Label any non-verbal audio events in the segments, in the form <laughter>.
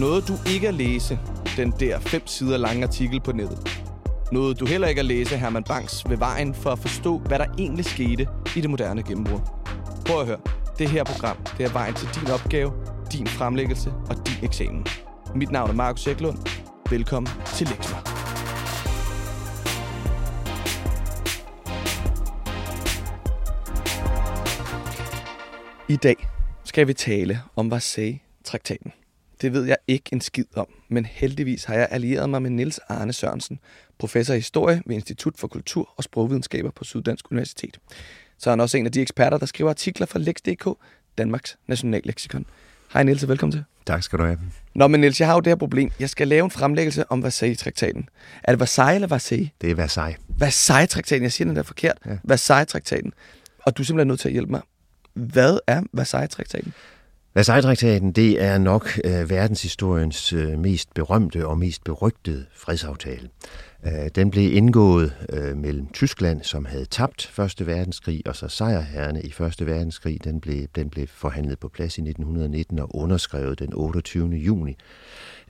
Noget du ikke at læse, den der fem sider lange artikel på nettet. Noget du heller ikke at læse Herman Banks ved vejen for at forstå, hvad der egentlig skete i det moderne gennembrud. Prøv at høre. Det her program, det er vejen til din opgave, din fremlæggelse og din eksamen. Mit navn er Markus Eklund. Velkommen til Lektor. I dag skal vi tale om Versailles-traktaten. Det ved jeg ikke en skid om, men heldigvis har jeg allieret mig med Niels Arne Sørensen, professor i historie ved Institut for Kultur og Sprogvidenskaber på Syddansk Universitet. Så er han også en af de eksperter, der skriver artikler for Lex.dk, Danmarks nationalleksikon. Hej Niels, og velkommen til. Tak skal du have. Nå, men Niels, jeg har jo det her problem. Jeg skal lave en fremlæggelse om Versailles-traktaten. Er det Versailles eller Versailles? Det er Versailles. Versailles-traktaten. Jeg siger den der forkert. Ja. Versailles-traktaten. Og du er simpelthen nødt til at hjælpe mig. Hvad er Versailles-traktaten? Versailles-traktaten, det er nok øh, verdenshistoriens øh, mest berømte og mest berygtede fredsaftale. Øh, den blev indgået øh, mellem Tyskland, som havde tabt Første Verdenskrig, og så sejrherrene i Første Verdenskrig. Den blev, den blev forhandlet på plads i 1919 og underskrevet den 28. juni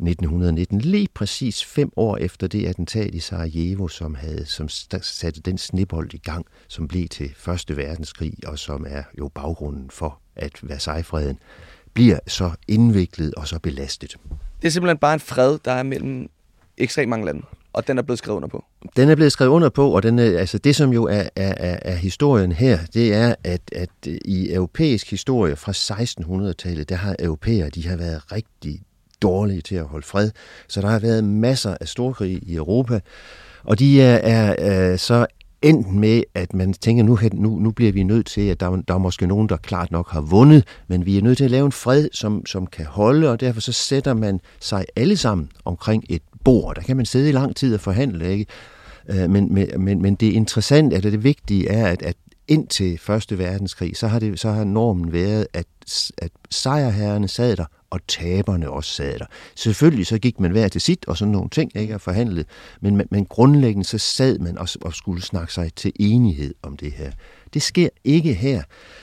1919, lige præcis fem år efter det attentat i Sarajevo, som havde som satte den snibbold i gang, som blev til Første Verdenskrig, og som er jo baggrunden for, at Versailles-freden bliver så indviklet og så belastet. Det er simpelthen bare en fred, der er mellem ekstremt mange lande, og den er blevet skrevet under på. Den er blevet skrevet under på, og den er, altså det, som jo er, er, er, er historien her, det er, at, at i europæisk historie fra 1600-tallet, der har europæere, de har været rigtig dårlige til at holde fred. Så der har været masser af storkrig i Europa, og de er, er, er så endt med, at man tænker, nu, nu, nu bliver vi nødt til, at der, der er måske nogen, der klart nok har vundet, men vi er nødt til at lave en fred, som, som kan holde, og derfor så sætter man sig alle sammen omkring et bord. Der kan man sidde i lang tid og forhandle, ikke? Øh, men, men, men det interessante, eller det vigtige er, at, at indtil Første Verdenskrig, så har, det, så har normen været, at, at sejrherrerne sad der, og taberne også sad der. Selvfølgelig så gik man hver til sit og sådan nogle ting, ikke, og forhandlede, men, men grundlæggende så sad man og, og skulle snakke sig til enighed om det her. Det sker ikke her.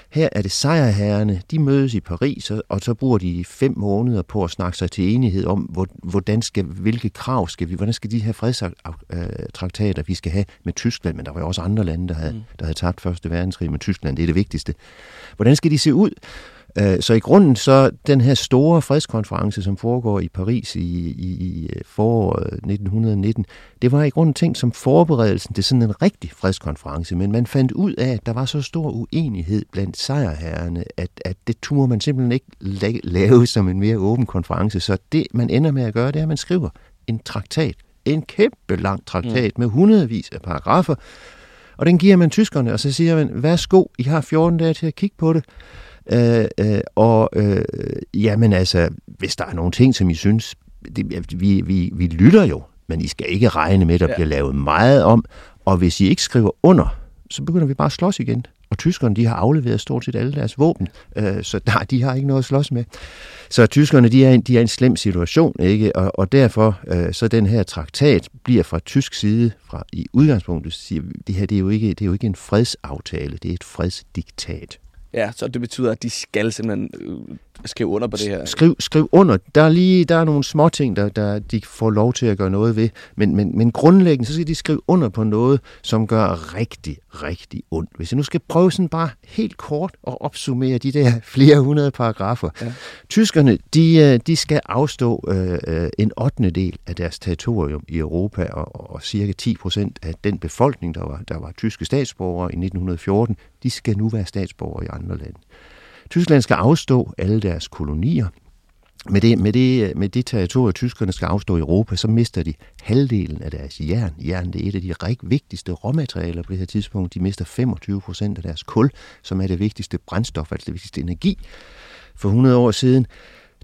Her er det sejrherrene, de mødes i Paris, og så bruger de fem måneder på at snakke sig til enighed om, hvordan skal, hvilke krav skal vi, hvordan skal de her fredstraktater, vi skal have med Tyskland, men der var jo også andre lande, der havde, mm. der havde tabt Første Verdenskrig med Tyskland, det er det vigtigste. Hvordan skal de se ud? Øh, så i grunden så den her store fredskonference, som foregår i Paris i, i, i foråret 1919, det var i grunden tænkt som forberedelsen til sådan en rigtig fredskonference, men man fandt ud af, at der var så stor uenighed blandt sejrherrene, at, at det turde man simpelthen ikke lave som en mere åben konference. Så det, man ender med at gøre, det er, at man skriver en traktat, en kæmpe lang traktat mm. med hundredvis af paragrafer, og den giver man tyskerne, og så siger man, værsgo, I har 14 dage til at kigge på det. Øh, øh, og øh, jamen altså, hvis der er nogle ting, som I synes, det, vi, vi, vi lytter jo, men I skal ikke regne med, at der ja. bliver lavet meget om. Og hvis I ikke skriver under, så begynder vi bare at slås igen. Og tyskerne, de har afleveret stort set alle deres våben, øh, så nej, de har ikke noget at slås med. Så tyskerne, de er, en, de er en slem situation, ikke? Og, og derfor, øh, så den her traktat bliver fra tysk side, fra i udgangspunktet, siger, det her det er, jo ikke, det er jo ikke en fredsaftale, det er et fredsdiktat. Ja, så det betyder, at de skal simpelthen øh, skrive under på det her? Skriv, skriv under. Der er lige der er nogle små ting, der, der de får lov til at gøre noget ved. Men, men, men grundlæggende, så skal de skrive under på noget, som gør rigtig, rigtig ondt. Hvis jeg nu skal prøve sådan bare helt kort at opsummere de der <laughs> flere hundrede paragrafer. Ja. Tyskerne, de, øh, de skal afstå øh, øh en 8. del af deres territorium i Europa, og, og cirka 10 procent af den befolkning, der var, der var tyske statsborgere i 1914, de skal nu være statsborgere i andre lande. Tyskland skal afstå alle deres kolonier. Med det, med det, med det territorium, tyskerne skal afstå i Europa, så mister de halvdelen af deres jern. Jern det er et af de rigtig vigtigste råmaterialer på det her tidspunkt. De mister 25 procent af deres kul, som er det vigtigste brændstof, altså det vigtigste energi for 100 år siden.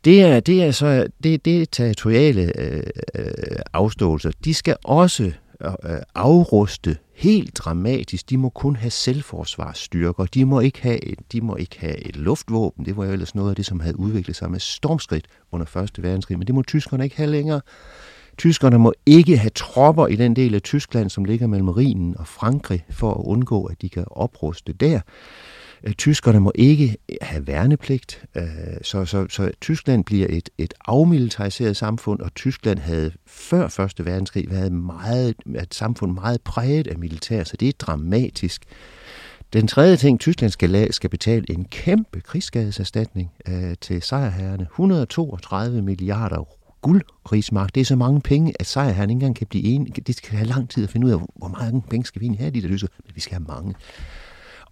Det er, det er så det, det territoriale øh, øh, afståelser. De skal også Øh, afruste helt dramatisk. De må kun have selvforsvarsstyrker. De må ikke have et, de må ikke have et luftvåben. Det var jo ellers noget af det, som havde udviklet sig med stormskridt under 1. verdenskrig. Men det må tyskerne ikke have længere. Tyskerne må ikke have tropper i den del af Tyskland, som ligger mellem Rhinen og Frankrig, for at undgå, at de kan opruste der. Øh, tyskerne må ikke øh, have værnepligt, øh, så, så, så Tyskland bliver et, et afmilitariseret samfund, og Tyskland havde før Første Verdenskrig været meget, et samfund meget præget af militær, så det er dramatisk. Den tredje ting, Tyskland skal, skal betale en kæmpe krigsskadeserstatning øh, til sejrherrerne. 132 milliarder guldrigsmark. Det er så mange penge, at sejrherren ikke engang kan blive enige. Det skal have lang tid at finde ud af, hvor mange penge skal vi egentlig have, de der lyser. Men vi skal have mange.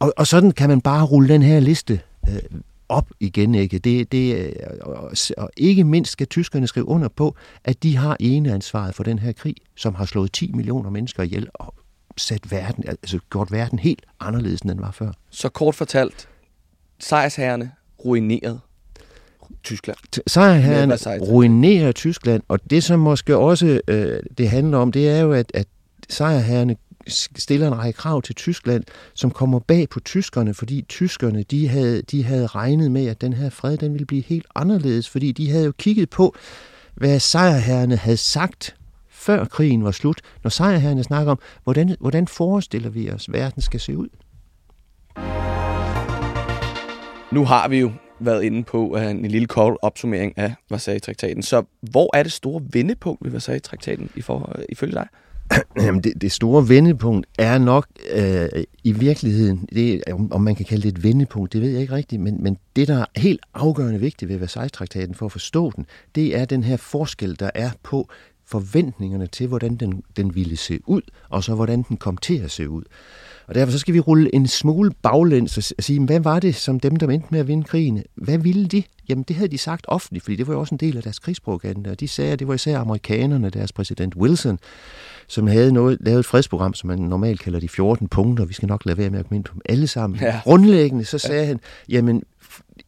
Og, og sådan kan man bare rulle den her liste øh, op igen. Ikke? Det, det, og, og ikke mindst skal tyskerne skrive under på, at de har ene ansvaret for den her krig, som har slået 10 millioner mennesker ihjel og sat verden, altså gjort verden helt anderledes, end den var før. Så kort fortalt, sejrsherrerne ruineret Tyskland. Sejrherren ruinerer Tyskland, og det som måske også øh, det handler om, det er jo, at, at sejrherrerne stiller en række krav til Tyskland, som kommer bag på tyskerne, fordi tyskerne de havde, de havde regnet med, at den her fred den ville blive helt anderledes, fordi de havde jo kigget på, hvad sejrherrene havde sagt før krigen var slut, når sejrherrene snakker om, hvordan, hvordan forestiller vi os, at verden skal se ud. Nu har vi jo været inde på uh, en lille kort opsummering af Versailles-traktaten. Så hvor er det store vendepunkt ved Versailles-traktaten i for, øh, ifølge dig? <clears throat> Jamen det, det store vendepunkt er nok øh, i virkeligheden, det, om man kan kalde det et vendepunkt, det ved jeg ikke rigtigt, men, men det, der er helt afgørende vigtigt ved Versailles-traktaten for at forstå den, det er den her forskel, der er på forventningerne til, hvordan den, den ville se ud, og så hvordan den kom til at se ud. Og derfor så skal vi rulle en smule baglæns og sige, hvad var det, som dem, der endte med at vinde krigen, hvad ville de? Jamen det havde de sagt offentligt, fordi det var jo også en del af deres krigspropaganda. Og de sagde, at det var især amerikanerne, deres præsident Wilson, som havde noget, lavet et fredsprogram, som man normalt kalder de 14 punkter. Vi skal nok lade være med at komme ind på dem alle sammen. Ja. Grundlæggende så sagde ja. han, jamen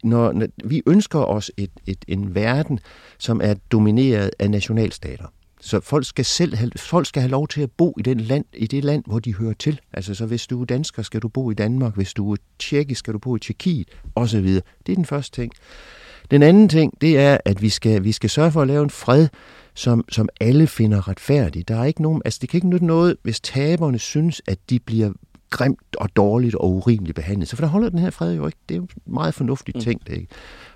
når, når vi ønsker os et, et, en verden, som er domineret af nationalstater. Så folk skal selv have, folk skal have lov til at bo i, den land, i det land, hvor de hører til. Altså, så hvis du er dansker, skal du bo i Danmark. Hvis du er tjekkisk, skal du bo i Tjekkiet, osv. Det er den første ting. Den anden ting, det er, at vi skal, vi skal sørge for at lave en fred, som, som alle finder retfærdig. Der er ikke nogen, altså det kan ikke nytte noget, hvis taberne synes, at de bliver grimt og dårligt og urimeligt behandlet. Så for der holder den her fred jo ikke. Det er jo meget fornuftigt mm. ting. Det, ikke?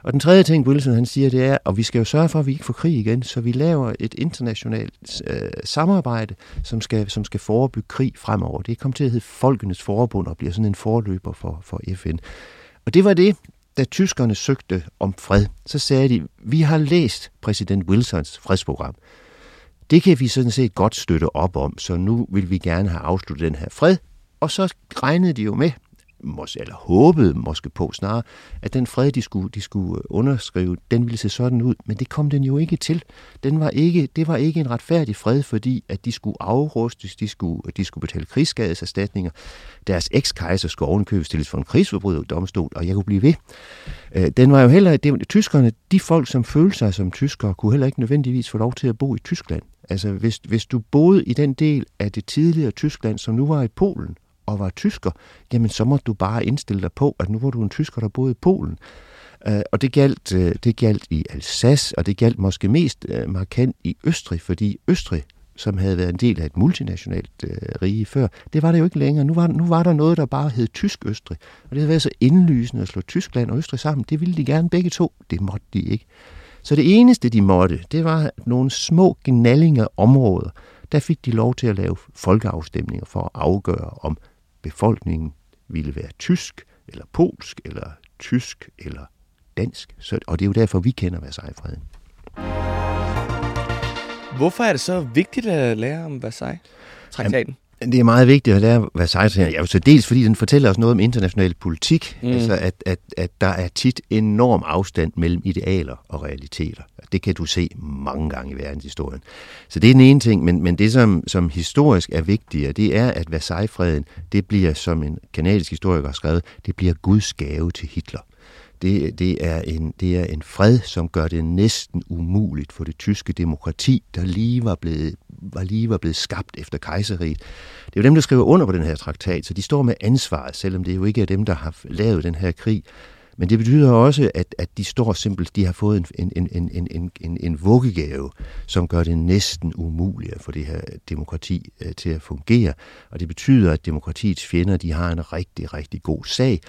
Og den tredje ting, Wilson han siger, det er, at vi skal jo sørge for, at vi ikke får krig igen, så vi laver et internationalt øh, samarbejde, som skal, som skal forebygge krig fremover. Det er kommet til at hedde Folkenes Forbund og bliver sådan en forløber for, for FN. Og det var det, da tyskerne søgte om fred, så sagde de, vi har læst præsident Wilsons fredsprogram. Det kan vi sådan set godt støtte op om, så nu vil vi gerne have afsluttet den her fred. Og så regnede de jo med, måske, eller håbede måske på snarere, at den fred, de skulle, de skulle øh, underskrive, den ville se sådan ud. Men det kom den jo ikke til. Den var ikke, det var ikke en retfærdig fred, fordi at de skulle afrustes, de skulle, de skulle betale krigsskadeserstatninger. Deres ekskejser skulle ovenkøbet stilles for en krigsforbryderdomstol, og jeg kunne blive ved. Øh, den var jo heller, det, tyskerne, de folk, som følte sig som tyskere, kunne heller ikke nødvendigvis få lov til at bo i Tyskland. Altså, hvis, hvis du boede i den del af det tidligere Tyskland, som nu var i Polen, og var tysker, jamen så må du bare indstille dig på, at nu var du en tysker, der boede i Polen. Uh, og det galt, uh, det galt i Alsace, og det galt måske mest uh, markant i Østrig, fordi Østrig, som havde været en del af et multinationalt uh, rige før, det var det jo ikke længere. Nu var, nu var der noget, der bare hed Tysk-Østrig. Og det havde været så indlysende at slå Tyskland og Østrig sammen. Det ville de gerne begge to. Det måtte de ikke. Så det eneste, de måtte, det var nogle små gnallinger områder. Der fik de lov til at lave folkeafstemninger for at afgøre, om befolkningen ville være tysk, eller polsk, eller tysk, eller dansk. Så, og det er jo derfor, vi kender Versailles-freden. Hvorfor er det så vigtigt at lære om Versailles-traktaten? Det er meget vigtigt at lære Versailles. Ja, så dels fordi den fortæller os noget om international politik, mm. altså at, at, at der er tit enorm afstand mellem idealer og realiteter. Det kan du se mange gange i verdenshistorien. Så det er den ene ting, men, men det som, som historisk er vigtigere, det er, at Versailles-freden, det bliver, som en kanadisk historiker har skrevet, det bliver Guds gave til Hitler. Det, det, er en, det er en fred, som gør det næsten umuligt for det tyske demokrati, der lige var blevet, var lige var blevet skabt efter kejseriet. Det er jo dem, der skriver under på den her traktat, så de står med ansvaret, selvom det jo ikke er dem, der har lavet den her krig. Men det betyder også, at, at de står simpelt, de har fået en, en, en, en, en, en, en vuggegave, som gør det næsten umuligt for det her demokrati øh, til at fungere. Og det betyder, at demokratiets fjender, de har en rigtig, rigtig god sag.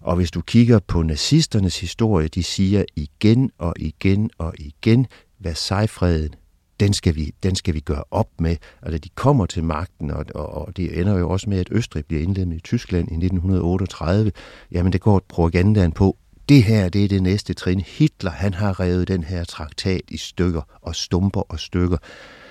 Og hvis du kigger på nazisternes historie, de siger igen og igen og igen, Versailles-freden, den skal, vi, den skal vi gøre op med. Altså, de kommer til magten, og, og, og det ender jo også med, at Østrig bliver indlemmet i Tyskland i 1938. Jamen, det går propagandaen på. Det her, det er det næste trin. Hitler, han har revet den her traktat i stykker og stumper og stykker.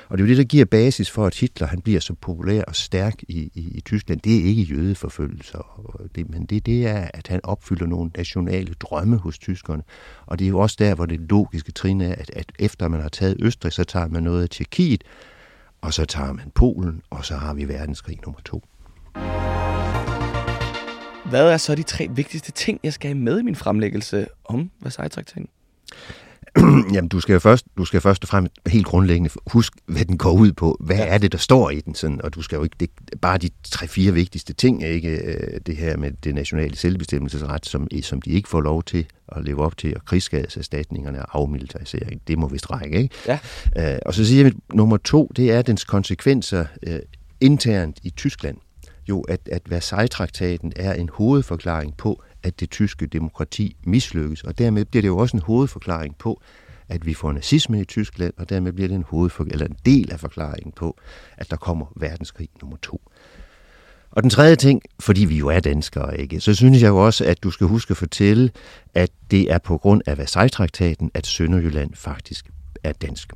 Og det er jo det, der giver basis for, at Hitler han bliver så populær og stærk i, i, i Tyskland. Det er ikke jødeforfølgelser, det, men det, det er, at han opfylder nogle nationale drømme hos tyskerne. Og det er jo også der, hvor det logiske trin er, at, at efter man har taget Østrig, så tager man noget af Tjekkiet, og så tager man Polen, og så har vi verdenskrig nummer to. Hvad er så de tre vigtigste ting, jeg skal have med i min fremlæggelse om Versailles-traktaten? <clears throat> Jamen, du skal jo først, du skal først og fremmest helt grundlæggende huske, hvad den går ud på. Hvad ja. er det, der står i den? Sådan, og du skal jo ikke, det, bare de tre-fire vigtigste ting, ikke øh, det her med det nationale selvbestemmelsesret, som, som de ikke får lov til at leve op til, og krigsskadeserstatningerne og afmilitarisering. Det må vi strække, ikke? Ja. Øh, og så siger jeg, at nummer to, det er dens konsekvenser øh, internt i Tyskland. Jo, at, at Versailles-traktaten er en hovedforklaring på, at det tyske demokrati mislykkes, og dermed bliver det jo også en hovedforklaring på, at vi får nazisme i Tyskland, og dermed bliver det en, hovedfor- eller en del af forklaringen på, at der kommer verdenskrig nummer to. Og den tredje ting, fordi vi jo er danskere, ikke, så synes jeg jo også, at du skal huske at fortælle, at det er på grund af Versailles-traktaten, at Sønderjylland faktisk er dansk.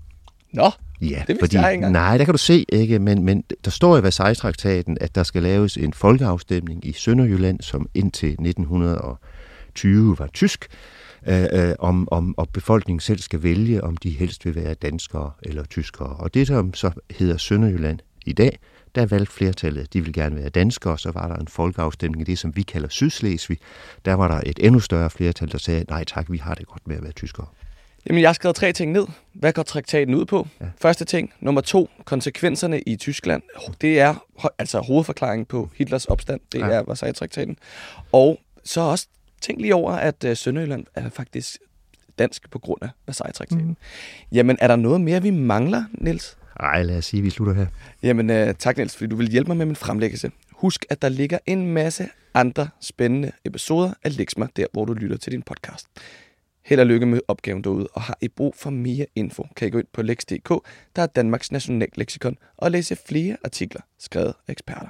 Nå, Ja, det fordi, jeg ikke Nej, der kan du se, ikke, men, men der står i Versailles-traktaten, at der skal laves en folkeafstemning i Sønderjylland, som indtil 1920 var tysk, øh, øh, om, om, og befolkningen selv skal vælge, om de helst vil være danskere eller tyskere. Og det, som så hedder Sønderjylland i dag, der valgte flertallet, de vil gerne være danskere, så var der en folkeafstemning i det, som vi kalder Sydslesvig. Der var der et endnu større flertal, der sagde, nej tak, vi har det godt med at være tyskere. Jamen, jeg har skrevet tre ting ned. Hvad går traktaten ud på? Ja. Første ting. Nummer to, konsekvenserne i Tyskland. Det er altså hovedforklaringen på Hitlers opstand. Det ja. er Versailles-traktaten. Og så også tænk lige over, at uh, Sønderjylland er faktisk dansk på grund af Versailles-traktaten. Mm. Jamen, er der noget mere, vi mangler, Niels? Nej, lad os sige, at vi slutter her. Jamen, uh, tak Niels, fordi du vil hjælpe mig med min fremlæggelse. Husk, at der ligger en masse andre spændende episoder af Lexma, der hvor du lytter til din podcast. Held og lykke med opgaven derude, og har I brug for mere info, kan I gå ind på lex.dk, der er Danmarks nationalleksikon, og læse flere artikler skrevet af eksperter.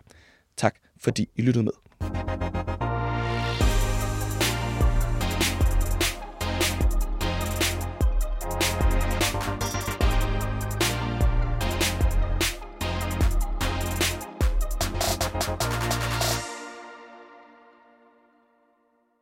Tak fordi I lyttede med.